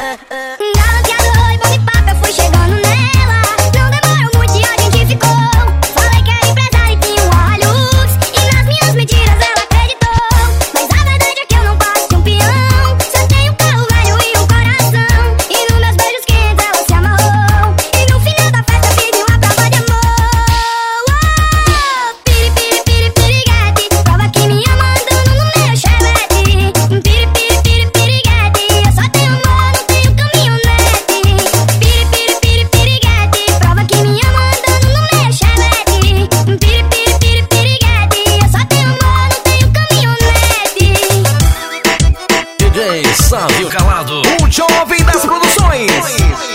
uh, uh. uh. Sávio Calado, o jovem das produções.